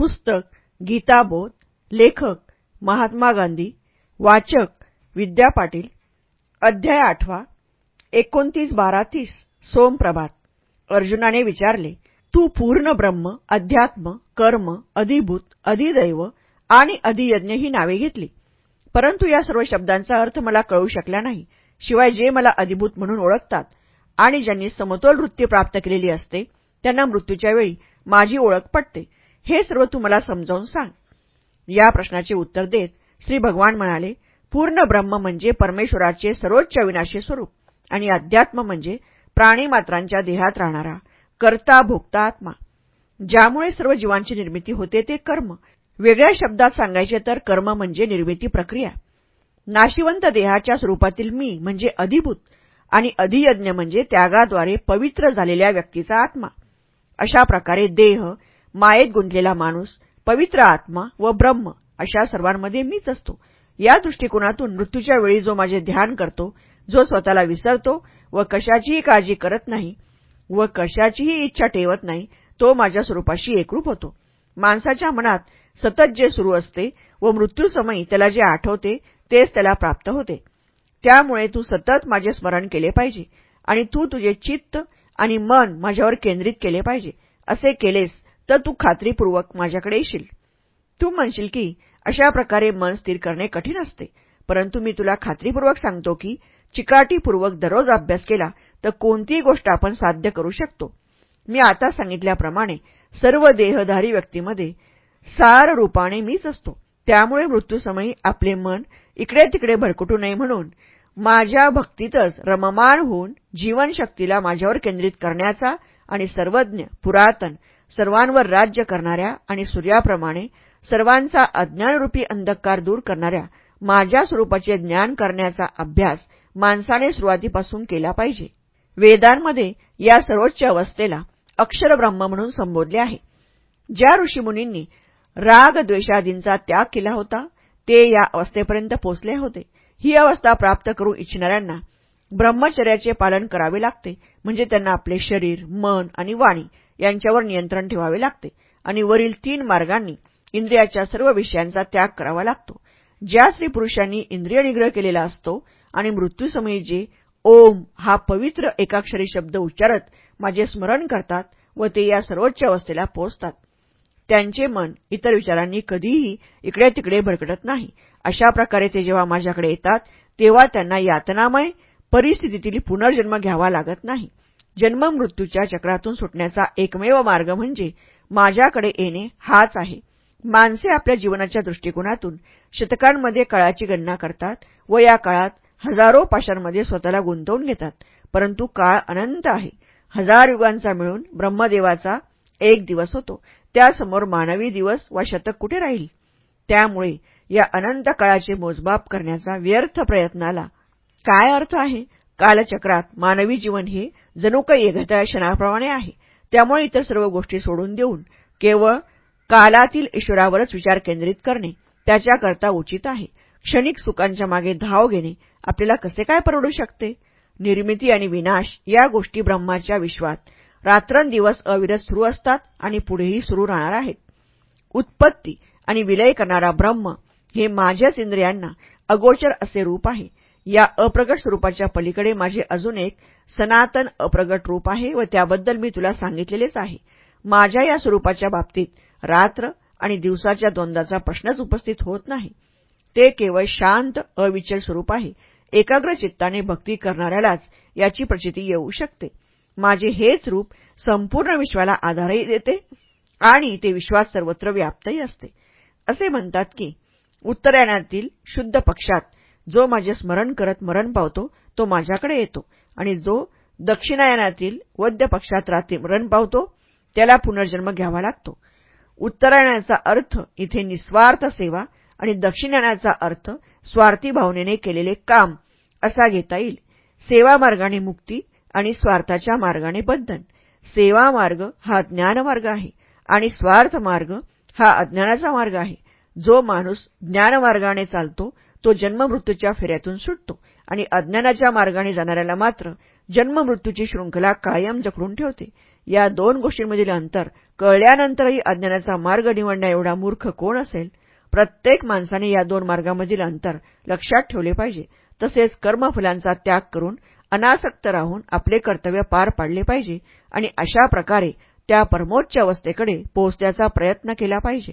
पुस्तक गीताबोध लेखक महात्मा गांधी वाचक विद्या पाटील अध्याय आठवा एकोणतीस बारा तीस सोमप्रभात अर्जुनाने विचारले तू पूर्ण ब्रह्म अध्यात्म कर्म अधिभूत अधिदैव आणि अधियज्ञ ही नावे घेतली. परंतु या सर्व शब्दांचा अर्थ मला कळू शकला नाही. शिवाय जे मला अधिभूत म्हणून ओळखतात आणि ज्यांनी समतोल वृत्ती प्राप्त केलेली असते त्यांना मृत्यूच्या वेळी माझी ओळख पटते. हे सर्व तू मला समजावून सांग. या प्रश्नाचे उत्तर देत श्री भगवान म्हणाले पूर्ण ब्रह्म म्हणजे परमेश्वराचे सर्वोच्च अविनाशी स्वरूप आणि अध्यात्म म्हणजे प्राणीमात्रांच्या देहात राहणारा कर्ता भोगता आत्मा. ज्यामुळे सर्व जीवांची निर्मिती होते ते कर्म. वेगळ्या शब्दात सांगायचे तर कर्म म्हणजे निर्मिती प्रक्रिया. नाशिवंत देहाच्या स्वरूपातील मी म्हणजे अधिभूत आणि अधियज्ञ म्हणजे त्यागाद्वारे पवित्र झालेल्या व्यक्तीचा आत्मा. अशा प्रकारे देह मायेत गुंतलेला माणूस पवित्र आत्मा व ब्रह्म अशा सर्वांमध्ये मीच असतो. या दृष्टिकोनातून मृत्यूच्या वेळी जो माझे ध्यान करतो जो स्वतःला विसरतो व कशाचीही काळजी करत नाही व कशाचीही इच्छा ठेवत नाही तो माझ्या स्वरूपाशी एकरूप होतो. माणसाच्या मनात सतत जे सुरू असते व मृत्यूसमयी त्याला जे आठवते तेच त्याला प्राप्त होते. त्यामुळे तू सतत माझे स्मरण केले पाहिजे आणि तू तुझे चित्त आणि मन माझ्यावर केंद्रित केले पाहिजे. असे केलेस तर तू खात्रीपूर्वक माझ्याकडे येशील. तू म्हणशील की अशा प्रकारे मन स्थिर करणे कठीण असते. परंतु मी तुला खात्रीपूर्वक सांगतो की चिकाटीपूर्वक दररोज अभ्यास केला तर कोणतीही गोष्ट आपण साध्य करू शकतो. मी आता सांगितल्याप्रमाणे सर्व देहधारी व्यक्तीमध्ये सार रूपाने मीच असतो. त्यामुळे मृत्यूसमयी आपले मन इकडे तिकडे भरकटू नये म्हणून माझ्या भक्तीतच रममाण होऊन जीवनशक्तीला माझ्यावर केंद्रित करण्याचा आणि सर्वज्ञ पुरातन सर्वांवर राज्य करणाऱ्या आणि सूर्याप्रमाणे सर्वांचा अज्ञानरूपी अंधकार दूर करणाऱ्या माझ्या स्वरूपाचे ज्ञान करण्याचा अभ्यास माणसाने सुरुवातीपासून केला पाहिजे. वेदांमध्ये या सर्वोच्च अवस्थेला अक्षरब्रह्म म्हणून संबोधले आहे. ज्या ऋषीमुनींनी राग द्वेषादींचा त्याग केला होता ते या अवस्थेपर्यंत पोचले होते. ही अवस्था प्राप्त करू इच्छिणाऱ्यांना ब्रह्मचर्याचे पालन करावे लागते म्हणजे त्यांना आपले शरीर मन आणि वाणी यांच्यावर नियंत्रण ठेवावे लागते आणि वरील तीन मार्गांनी इंद्रियाच्या सर्व विषयांचा त्याग करावा लागतो. ज्या स्त्री पुरुषांनी इंद्रिय निग्रह केलेला असतो आणि मृत्यूसमयी जे ओम हा पवित्र एकाक्षरी शब्द उच्चारत माझे स्मरण करतात व ते या सर्वोच्च अवस्थेला पोहोचतात. त्यांचे मन इतर विचारांनी कधीही इकडे तिकडे भरकटत नाही. अशा प्रकारे ते जेव्हा माझ्याकडे येतात तेव्हा त्यांना यातनामय परिस्थितीतील पुनर्जन्म घ्यावा लागत नाही. जन्म मृत्यूच्या चक्रातून सुटण्याचा एकमेव मार्ग म्हणजे माझ्याकडे येणे हाच आहे. माणसे आपल्या जीवनाच्या दृष्टिकोनातून शतकांमध्ये काळाची गणना करतात व या काळात हजारो पाशांमध्ये स्वतःला गुंतवून घेतात. परंतु काळ अनंत आहे. हजार युगांचा मिळून ब्रह्मदेवाचा एक दिवस होतो. त्यासमोर मानवी दिवस वा शतक कुठे राहील? त्यामुळे या अनंत काळाचे मोजमाप करण्याचा व्यर्थ प्रयत्नाला काय अर्थ आहे? कालचक्रात मानवी जीवन हे जणू काही एखाद्या क्षणाप्रमाणे आहे. त्यामुळे इतर सर्व गोष्टी सोडून देऊन केवळ कालातील ईश्वरावरच विचार केंद्रित करणे त्याच्याकरता उचित आहे. क्षणिक सुखांच्या मागे धाव घेणे आपल्याला कसे काय परवडू शकते? निर्मिती आणि विनाश या गोष्टी ब्रह्माच्या विश्वात रात्रंदिवस अविरत सुरू असतात आणि पुढेही सुरू राहणार आहेत. उत्पत्ती आणि विलय करणारा ब्रह्म हे माझ्याच इंद्रियांना अगोचर असे रूप आहे. या अप्रगट स्वरूपाच्या पलीकडे माझे अजून एक सनातन अप्रगट रूप आहे व त्याबद्दल मी तुला सांगितलेलेच आहे. माझ्या या स्वरूपाच्या बाबतीत रात्र आणि दिवसाच्या द्वंद्वाचा प्रश्नच उपस्थित होत नाही. ते केवळ शांत अविचल स्वरूप आहे. एकाग्र चित्ताने भक्ती करणाऱ्यालाच याची प्रचिती येऊ शकते. माझे हेच रूप संपूर्ण विश्वाला आधारही देते आणि ते विश्वात सर्वत्र व्याप्तही असते. असे म्हणतात की उत्तरायणातील शुद्ध पक्षात जो माझे स्मरण करत मरण पावतो तो माझ्याकडे येतो. आणि जो दक्षिणायनातील वद्य पक्षात रात्री मरण पावतो त्याला पुनर्जन्म घ्यावा लागतो. उत्तरायणाचा अर्थ इथे निस्वार्थ सेवा आणि दक्षिणायनाचा अर्थ स्वार्थी भावनेने केलेले काम असा घेता येईल. सेवा मार्गाने मुक्ती आणि स्वार्थाच्या मार्गाने बंधन. सेवा मार्ग हा ज्ञानमार्ग आहे आणि स्वार्थ मार्ग हा अज्ञानाचा मार्ग आहे. जो माणूस ज्ञानमार्गाने चालतो तो जन्ममृत्यूच्या फेऱ्यातून सुटतो आणि अज्ञानाच्या मार्गाने जाणाऱ्याला मात्र जन्ममृत्यूची शृंखला कायम जखडून ठेवते. या दोन गोष्टींमधील अंतर कळल्यानंतरही अज्ञानाचा मार्ग निवडण्या एवढा मूर्ख कोण असेल? प्रत्येक माणसाने या दोन मार्गामधील अंतर लक्षात ठेवले पाहिजे. तसेच कर्मफलांचा त्याग करून अनासक्त राहून आपले कर्तव्य पार पाडले पाहिजे आणि अशा प्रकारे त्या परमोच्च अवस्थेकडे पोहोचण्याचा प्रयत्न केला पाहिजे.